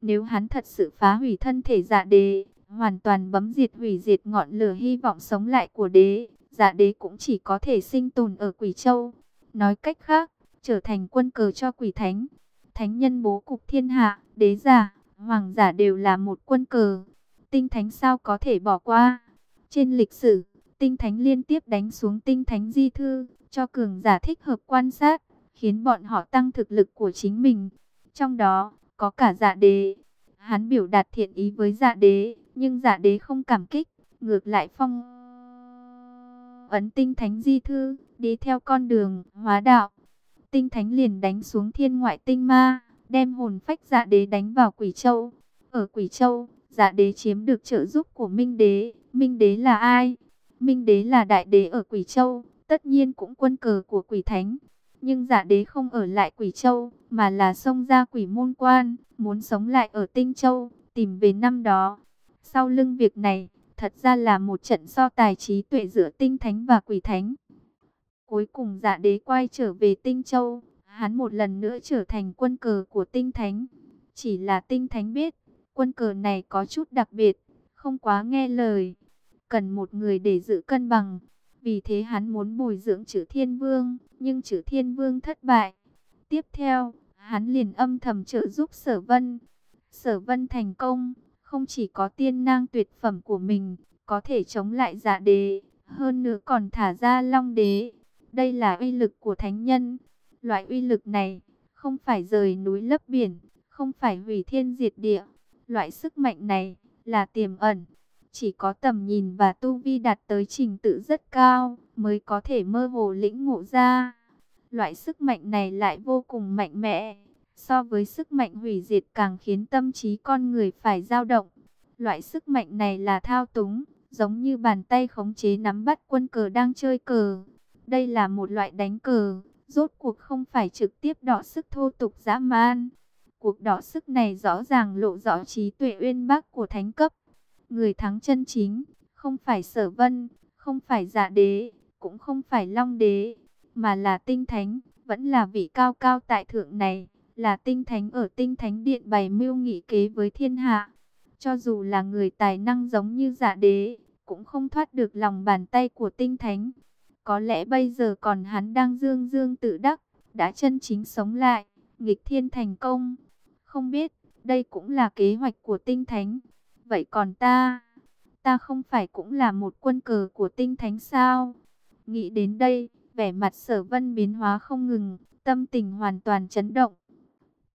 [SPEAKER 1] Nếu hắn thật sự phá hủy thân thể dạ đế, hoàn toàn bấm diệt hủy diệt ngọn lửa hy vọng sống lại của đế, dạ đế cũng chỉ có thể sinh tồn ở quỷ châu. Nói cách khác, trở thành quân cờ cho quỷ thánh. Thánh nhân bố cục thiên hạ, đế giả, hoàng giả đều là một quân cờ. Tinh thánh sao có thể bỏ qua? Trên lịch sử, tinh thánh liên tiếp đánh xuống tinh thánh di thư, cho cường giả thích hợp quan sát, khiến bọn họ tăng thực lực của chính mình. Trong đó, có cả dạ đế. Hắn biểu đạt thiện ý với dạ đế, nhưng dạ đế không cảm kích, ngược lại phong ấn tinh thánh di thư, đi theo con đường hóa đạo. Tinh thánh liền đánh xuống thiên ngoại tinh ma, đem hồn phách dạ đế đánh vào quỷ châu. Ở quỷ châu, dạ đế chiếm được trợ giúp của Minh đế. Minh đế là ai? Minh đế là đại đế ở quỷ châu, tất nhiên cũng quân cờ của quỷ thánh. Nhưng dạ đế không ở lại quỷ châu, mà là xông ra quỷ môn quan, muốn sống lại ở tinh châu, tìm về năm đó. Sau lưng việc này, thật ra là một trận so tài trí tuệ giữa tinh thánh và quỷ thánh. Cuối cùng dạ đế quay trở về tinh châu, hắn một lần nữa trở thành quân cờ của tinh thánh. Chỉ là tinh thánh biết, quân cờ này có chút đặc biệt, không quá nghe lời. Cần một người để giữ cân bằng. Vì thế hắn muốn bồi dưỡng chữ thiên vương, nhưng chữ thiên vương thất bại. Tiếp theo, hắn liền âm thầm trợ giúp sở vân. Sở vân thành công, không chỉ có tiên nang tuyệt phẩm của mình, có thể chống lại dạ đế, hơn nữa còn thả ra long đế. Đây là uy lực của thánh nhân. Loại uy lực này, không phải rời núi lấp biển, không phải hủy thiên diệt địa. Loại sức mạnh này, là tiềm ẩn. Chỉ có tầm nhìn và tu vi đạt tới trình tự rất cao, mới có thể mơ hồ lĩnh ngộ ra. Loại sức mạnh này lại vô cùng mạnh mẽ. So với sức mạnh hủy diệt càng khiến tâm trí con người phải dao động. Loại sức mạnh này là thao túng, giống như bàn tay khống chế nắm bắt quân cờ đang chơi cờ. Đây là một loại đánh cờ, rốt cuộc không phải trực tiếp đọ sức thô tục dã man. Cuộc đọ sức này rõ ràng lộ rõ trí tuệ uyên bác của thánh cấp. Người thắng chân chính, không phải sở vân, không phải giả đế, cũng không phải long đế, mà là tinh thánh, vẫn là vị cao cao tại thượng này, là tinh thánh ở tinh thánh điện bày mưu nghị kế với thiên hạ. Cho dù là người tài năng giống như giả đế, cũng không thoát được lòng bàn tay của tinh thánh. Có lẽ bây giờ còn hắn đang dương dương tự đắc, đã chân chính sống lại, nghịch thiên thành công. Không biết, đây cũng là kế hoạch của tinh thánh. Vậy còn ta, ta không phải cũng là một quân cờ của tinh thánh sao? Nghĩ đến đây, vẻ mặt sở vân biến hóa không ngừng, tâm tình hoàn toàn chấn động.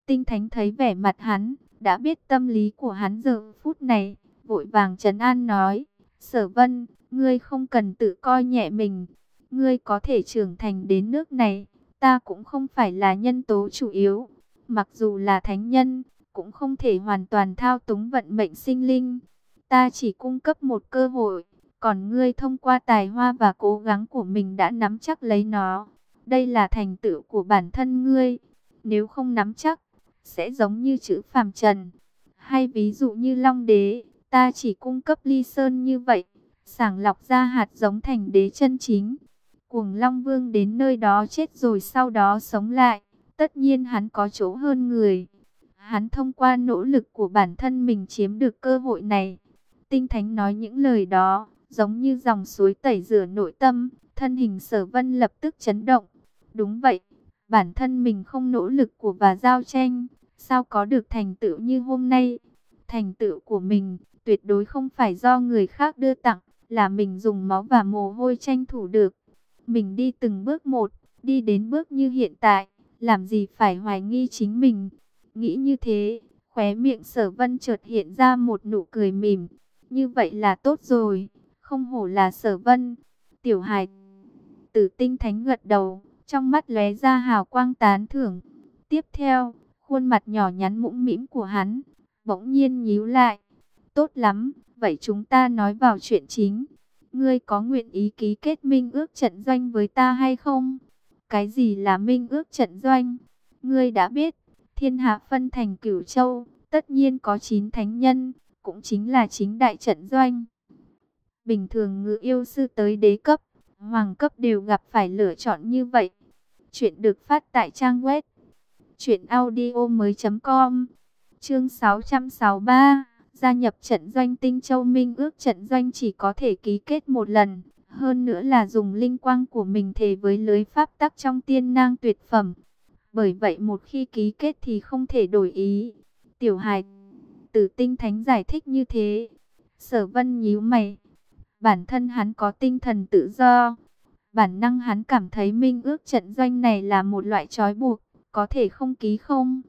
[SPEAKER 1] Tinh thánh thấy vẻ mặt hắn, đã biết tâm lý của hắn giờ phút này, vội vàng trấn an nói, sở vân, ngươi không cần tự coi nhẹ mình, ngươi có thể trưởng thành đến nước này, ta cũng không phải là nhân tố chủ yếu, mặc dù là thánh nhân, cũng không thể hoàn toàn thao túng vận mệnh sinh linh. Ta chỉ cung cấp một cơ hội, còn ngươi thông qua tài hoa và cố gắng của mình đã nắm chắc lấy nó. Đây là thành tựu của bản thân ngươi. nếu không nắm chắc, sẽ giống như chữ phàm trần. Hay ví dụ như long đế, ta chỉ cung cấp ly sơn như vậy, sàng lọc ra hạt giống thành đế chân chính. Cuồng Long Vương đến nơi đó chết rồi sau đó sống lại, tất nhiên hắn có chỗ hơn người. Hắn thông qua nỗ lực của bản thân mình chiếm được cơ hội này. Tinh Thánh nói những lời đó, giống như dòng suối tẩy rửa nội tâm, thân hình sở vân lập tức chấn động. Đúng vậy, bản thân mình không nỗ lực của và giao tranh, sao có được thành tựu như hôm nay. Thành tựu của mình tuyệt đối không phải do người khác đưa tặng, là mình dùng máu và mồ hôi tranh thủ được. Mình đi từng bước một, đi đến bước như hiện tại, làm gì phải hoài nghi chính mình. Nghĩ như thế, khóe miệng sở vân chợt hiện ra một nụ cười mỉm. Như vậy là tốt rồi, không hổ là sở vân. Tiểu hài tử tinh thánh gật đầu, trong mắt lóe ra hào quang tán thưởng. Tiếp theo, khuôn mặt nhỏ nhắn mũm mĩm của hắn, bỗng nhiên nhíu lại. Tốt lắm, vậy chúng ta nói vào chuyện chính. Ngươi có nguyện ý ký kết minh ước trận doanh với ta hay không? Cái gì là minh ước trận doanh? Ngươi đã biết, thiên hạ phân thành cửu châu, tất nhiên có chín thánh nhân, cũng chính là chính đại trận doanh. Bình thường ngự yêu sư tới đế cấp, hoàng cấp đều gặp phải lựa chọn như vậy. Chuyện được phát tại trang web truyệnaudiomoi.com. Chương 663 gia nhập trận doanh Tinh Châu Minh ước trận doanh chỉ có thể ký kết một lần, hơn nữa là dùng linh quang của mình thề với lưới pháp tắc trong tiên nang tuyệt phẩm. Bởi vậy một khi ký kết thì không thể đổi ý. Tiểu hài tử tinh thánh giải thích như thế. Sở vân nhíu mày. Bản thân hắn có tinh thần tự do. Bản năng hắn cảm thấy minh ước trận doanh này là một loại trói buộc. Có thể không ký không?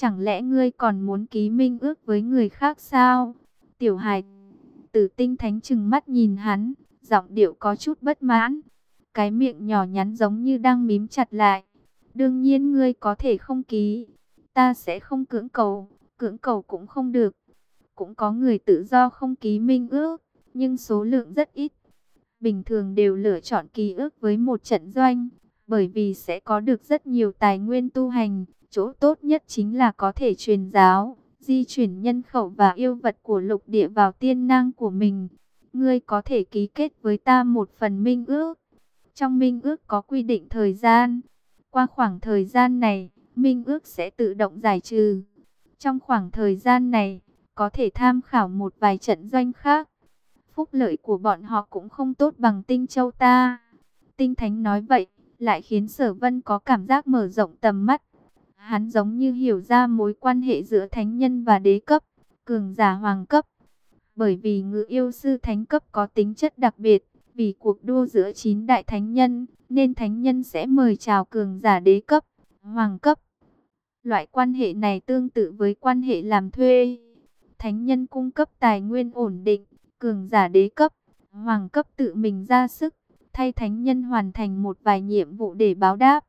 [SPEAKER 1] Chẳng lẽ ngươi còn muốn ký minh ước với người khác sao? Tiểu hài tử tinh thánh chừng mắt nhìn hắn, giọng điệu có chút bất mãn. Cái miệng nhỏ nhắn giống như đang mím chặt lại. Đương nhiên ngươi có thể không ký. Ta sẽ không cưỡng cầu, cưỡng cầu cũng không được. Cũng có người tự do không ký minh ước, nhưng số lượng rất ít. Bình thường đều lựa chọn ký ước với một trận doanh, bởi vì sẽ có được rất nhiều tài nguyên tu hành, Chỗ tốt nhất chính là có thể truyền giáo, di chuyển nhân khẩu và yêu vật của lục địa vào tiên năng của mình. Ngươi có thể ký kết với ta một phần minh ước. Trong minh ước có quy định thời gian. Qua khoảng thời gian này, minh ước sẽ tự động giải trừ. Trong khoảng thời gian này, có thể tham khảo một vài trận doanh khác. Phúc lợi của bọn họ cũng không tốt bằng tinh châu ta. Tinh Thánh nói vậy, lại khiến sở vân có cảm giác mở rộng tầm mắt. Hắn giống như hiểu ra mối quan hệ giữa thánh nhân và đế cấp, cường giả hoàng cấp. Bởi vì ngự yêu sư thánh cấp có tính chất đặc biệt, vì cuộc đua giữa chín đại thánh nhân, nên thánh nhân sẽ mời chào cường giả đế cấp, hoàng cấp. Loại quan hệ này tương tự với quan hệ làm thuê. Thánh nhân cung cấp tài nguyên ổn định, cường giả đế cấp, hoàng cấp tự mình ra sức, thay thánh nhân hoàn thành một vài nhiệm vụ để báo đáp.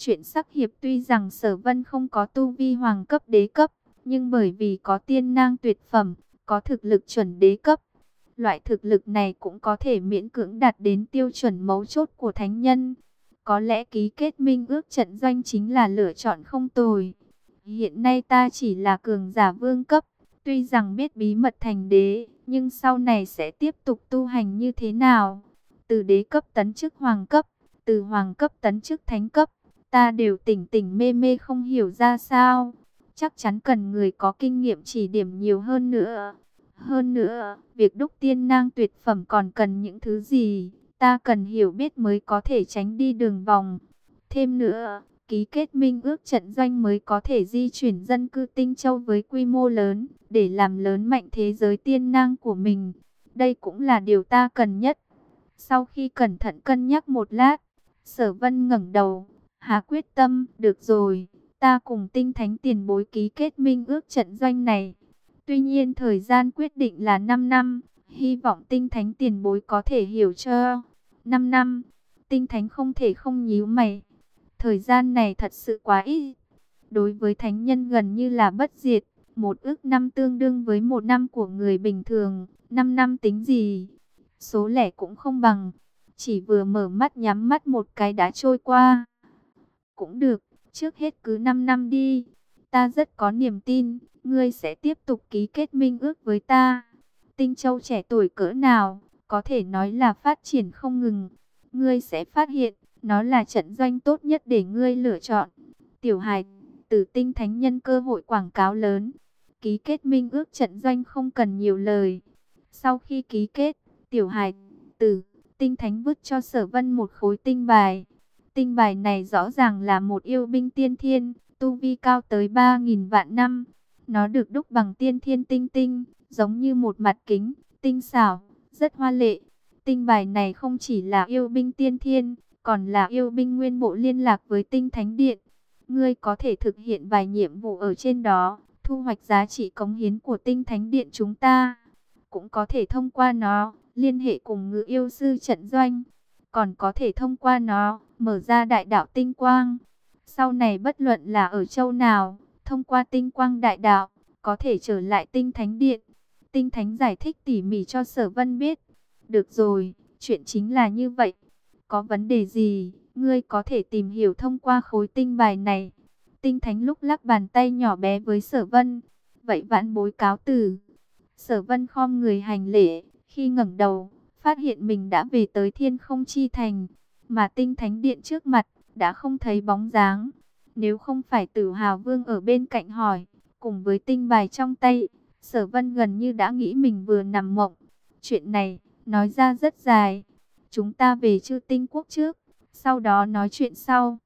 [SPEAKER 1] Chuyện sắc hiệp tuy rằng sở vân không có tu vi hoàng cấp đế cấp, nhưng bởi vì có tiên nang tuyệt phẩm, có thực lực chuẩn đế cấp. Loại thực lực này cũng có thể miễn cưỡng đạt đến tiêu chuẩn mấu chốt của thánh nhân. Có lẽ ký kết minh ước trận doanh chính là lựa chọn không tồi. Hiện nay ta chỉ là cường giả vương cấp, tuy rằng biết bí mật thành đế, nhưng sau này sẽ tiếp tục tu hành như thế nào? Từ đế cấp tấn chức hoàng cấp, từ hoàng cấp tấn chức thánh cấp, ta đều tỉnh tỉnh mê mê không hiểu ra sao. Chắc chắn cần người có kinh nghiệm chỉ điểm nhiều hơn nữa. Hơn nữa, việc đúc tiên nang tuyệt phẩm còn cần những thứ gì, ta cần hiểu biết mới có thể tránh đi đường vòng. Thêm nữa, ký kết minh ước trận doanh mới có thể di chuyển dân cư tinh châu với quy mô lớn, để làm lớn mạnh thế giới tiên nang của mình. Đây cũng là điều ta cần nhất. Sau khi cẩn thận cân nhắc một lát, sở vân ngẩng đầu, Hà quyết tâm, được rồi, ta cùng tinh thánh tiền bối ký kết minh ước trận doanh này. Tuy nhiên thời gian quyết định là 5 năm, hy vọng tinh thánh tiền bối có thể hiểu cho. 5 năm, tinh thánh không thể không nhíu mày. Thời gian này thật sự quá ít. Đối với thánh nhân gần như là bất diệt, một ước năm tương đương với một năm của người bình thường, 5 năm tính gì? Số lẻ cũng không bằng, chỉ vừa mở mắt nhắm mắt một cái đã trôi qua. Cũng được, Trước hết cứ 5 năm đi, ta rất có niềm tin, ngươi sẽ tiếp tục ký kết minh ước với ta. Tinh Châu trẻ tuổi cỡ nào, có thể nói là phát triển không ngừng. Ngươi sẽ phát hiện, nó là trận doanh tốt nhất để ngươi lựa chọn. Tiểu hài, từ tinh thánh nhân cơ hội quảng cáo lớn. Ký kết minh ước trận doanh không cần nhiều lời. Sau khi ký kết, tiểu hài, từ tinh thánh vứt cho sở vân một khối tinh bài. Tinh bài này rõ ràng là một yêu binh tiên thiên, tu vi cao tới 3.000 vạn năm. Nó được đúc bằng tiên thiên tinh tinh, giống như một mặt kính, tinh xảo, rất hoa lệ. Tinh bài này không chỉ là yêu binh tiên thiên, còn là yêu binh nguyên bộ liên lạc với tinh thánh điện. Ngươi có thể thực hiện vài nhiệm vụ ở trên đó, thu hoạch giá trị cống hiến của tinh thánh điện chúng ta. Cũng có thể thông qua nó, liên hệ cùng ngự yêu sư trận doanh. Còn có thể thông qua nó, mở ra đại đạo tinh quang. Sau này bất luận là ở châu nào, thông qua tinh quang đại đạo, có thể trở lại tinh thánh điện. Tinh thánh giải thích tỉ mỉ cho sở vân biết. Được rồi, chuyện chính là như vậy. Có vấn đề gì, ngươi có thể tìm hiểu thông qua khối tinh bài này. Tinh thánh lúc lắc bàn tay nhỏ bé với sở vân. Vậy vãn bối cáo từ. Sở vân khom người hành lễ, khi ngẩng đầu, phát hiện mình đã về tới thiên không chi thành. Mà tinh thánh điện trước mặt, đã không thấy bóng dáng. Nếu không phải tử hào vương ở bên cạnh hỏi, cùng với tinh bài trong tay, sở vân gần như đã nghĩ mình vừa nằm mộng. Chuyện này, nói ra rất dài. Chúng ta về chư tinh quốc trước, sau đó nói chuyện sau.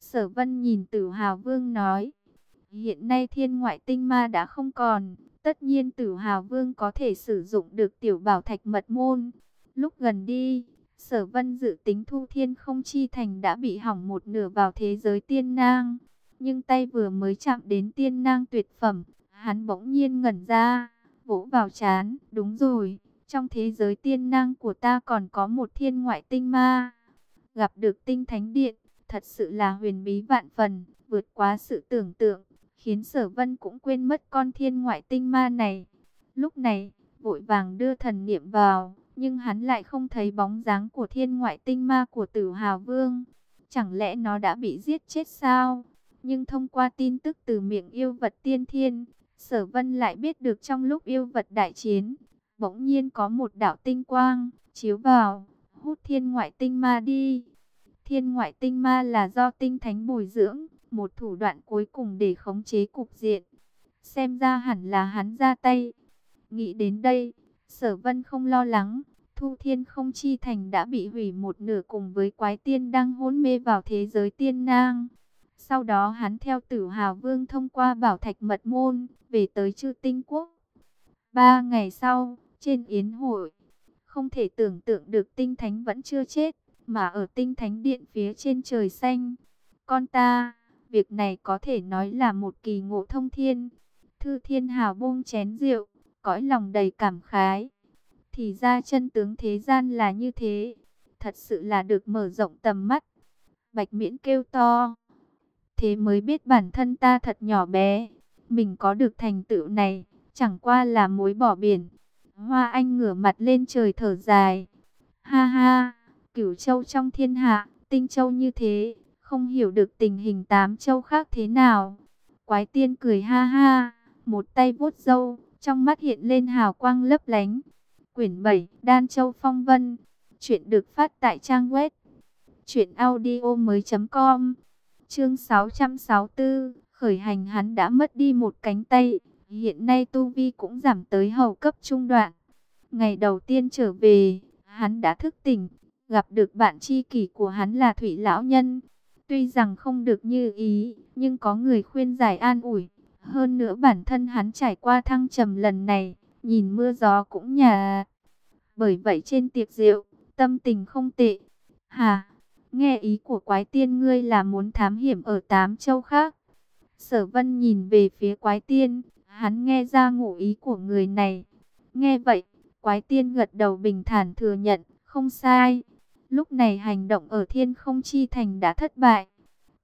[SPEAKER 1] Sở vân nhìn tử hào vương nói, hiện nay thiên ngoại tinh ma đã không còn, tất nhiên tử hào vương có thể sử dụng được tiểu bảo thạch mật môn. Lúc gần đi, sở vân dự tính thu thiên không chi thành đã bị hỏng một nửa vào thế giới tiên nang. Nhưng tay vừa mới chạm đến tiên nang tuyệt phẩm, hắn bỗng nhiên ngẩn ra, vỗ vào chán, đúng rồi, trong thế giới tiên Nang của ta còn có một thiên ngoại tinh ma. Gặp được tinh thánh điện, thật sự là huyền bí vạn phần, vượt quá sự tưởng tượng, khiến sở vân cũng quên mất con thiên ngoại tinh ma này. Lúc này, vội vàng đưa thần niệm vào, nhưng hắn lại không thấy bóng dáng của thiên ngoại tinh ma của tử hào vương. Chẳng lẽ nó đã bị giết chết sao? Nhưng thông qua tin tức từ miệng yêu vật tiên thiên, sở vân lại biết được trong lúc yêu vật đại chiến, bỗng nhiên có một đạo tinh quang, chiếu vào, hút thiên ngoại tinh ma đi. Thiên ngoại tinh ma là do tinh thánh bồi dưỡng, một thủ đoạn cuối cùng để khống chế cục diện. Xem ra hẳn là hắn ra tay. Nghĩ đến đây, sở vân không lo lắng, thu thiên không chi thành đã bị hủy một nửa cùng với quái tiên đang hôn mê vào thế giới tiên nang. Sau đó hắn theo tử hào vương thông qua bảo thạch mật môn, về tới chư tinh quốc. Ba ngày sau, trên yến hội. Không thể tưởng tượng được tinh thánh vẫn chưa chết, mà ở tinh thánh điện phía trên trời xanh. Con ta, việc này có thể nói là một kỳ ngộ thông thiên. Thư thiên hào buông chén rượu, cõi lòng đầy cảm khái. Thì ra chân tướng thế gian là như thế, thật sự là được mở rộng tầm mắt. Bạch miễn kêu to. Thế mới biết bản thân ta thật nhỏ bé, mình có được thành tựu này, chẳng qua là mối bỏ biển. Hoa Anh ngửa mặt lên trời thở dài. Ha ha, cửu châu trong thiên hạ, tinh châu như thế, không hiểu được tình hình tám châu khác thế nào. Quái tiên cười ha ha, một tay vuốt râu, trong mắt hiện lên hào quang lấp lánh. Quyển 7, Đan Châu Phong Vân. Chuyện được phát tại trang web truyệnaudiomoi.com. Chương 664, khởi hành hắn đã mất đi một cánh tay. Hiện nay Tu Vi cũng giảm tới hầu cấp trung đoạn. Ngày đầu tiên trở về, hắn đã thức tỉnh, gặp được bạn tri kỷ của hắn là Thủy Lão Nhân. Tuy rằng không được như ý, nhưng có người khuyên giải an ủi. Hơn nữa bản thân hắn trải qua thăng trầm lần này, nhìn mưa gió cũng nhà. Bởi vậy trên tiệc rượu, tâm tình không tệ. Hà, nghe ý của quái tiên ngươi là muốn thám hiểm ở tám châu khác. Sở vân nhìn về phía quái tiên, Hắn nghe ra ngụ ý của người này. Nghe vậy, quái tiên gật đầu bình thản thừa nhận, không sai. Lúc này hành động ở thiên không chi thành đã thất bại.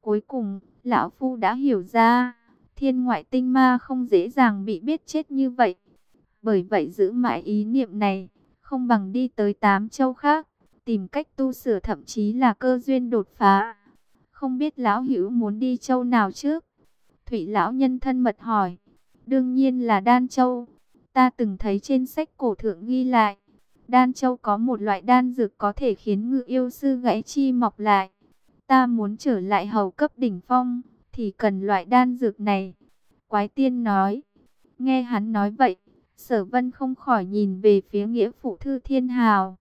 [SPEAKER 1] Cuối cùng, lão phu đã hiểu ra, thiên ngoại tinh ma không dễ dàng bị biết chết như vậy. Bởi vậy giữ mãi ý niệm này, không bằng đi tới tám châu khác, tìm cách tu sửa thậm chí là cơ duyên đột phá. Không biết lão hữu muốn đi châu nào trước? Thủy lão nhân thân mật hỏi. Đương nhiên là Đan Châu. Ta từng thấy trên sách cổ thượng ghi lại. Đan Châu có một loại đan dược có thể khiến ngự yêu sư gãy chi mọc lại. Ta muốn trở lại hầu cấp đỉnh phong, thì cần loại đan dược này. Quái tiên nói. Nghe hắn nói vậy, sở vân không khỏi nhìn về phía nghĩa phụ thư thiên hào.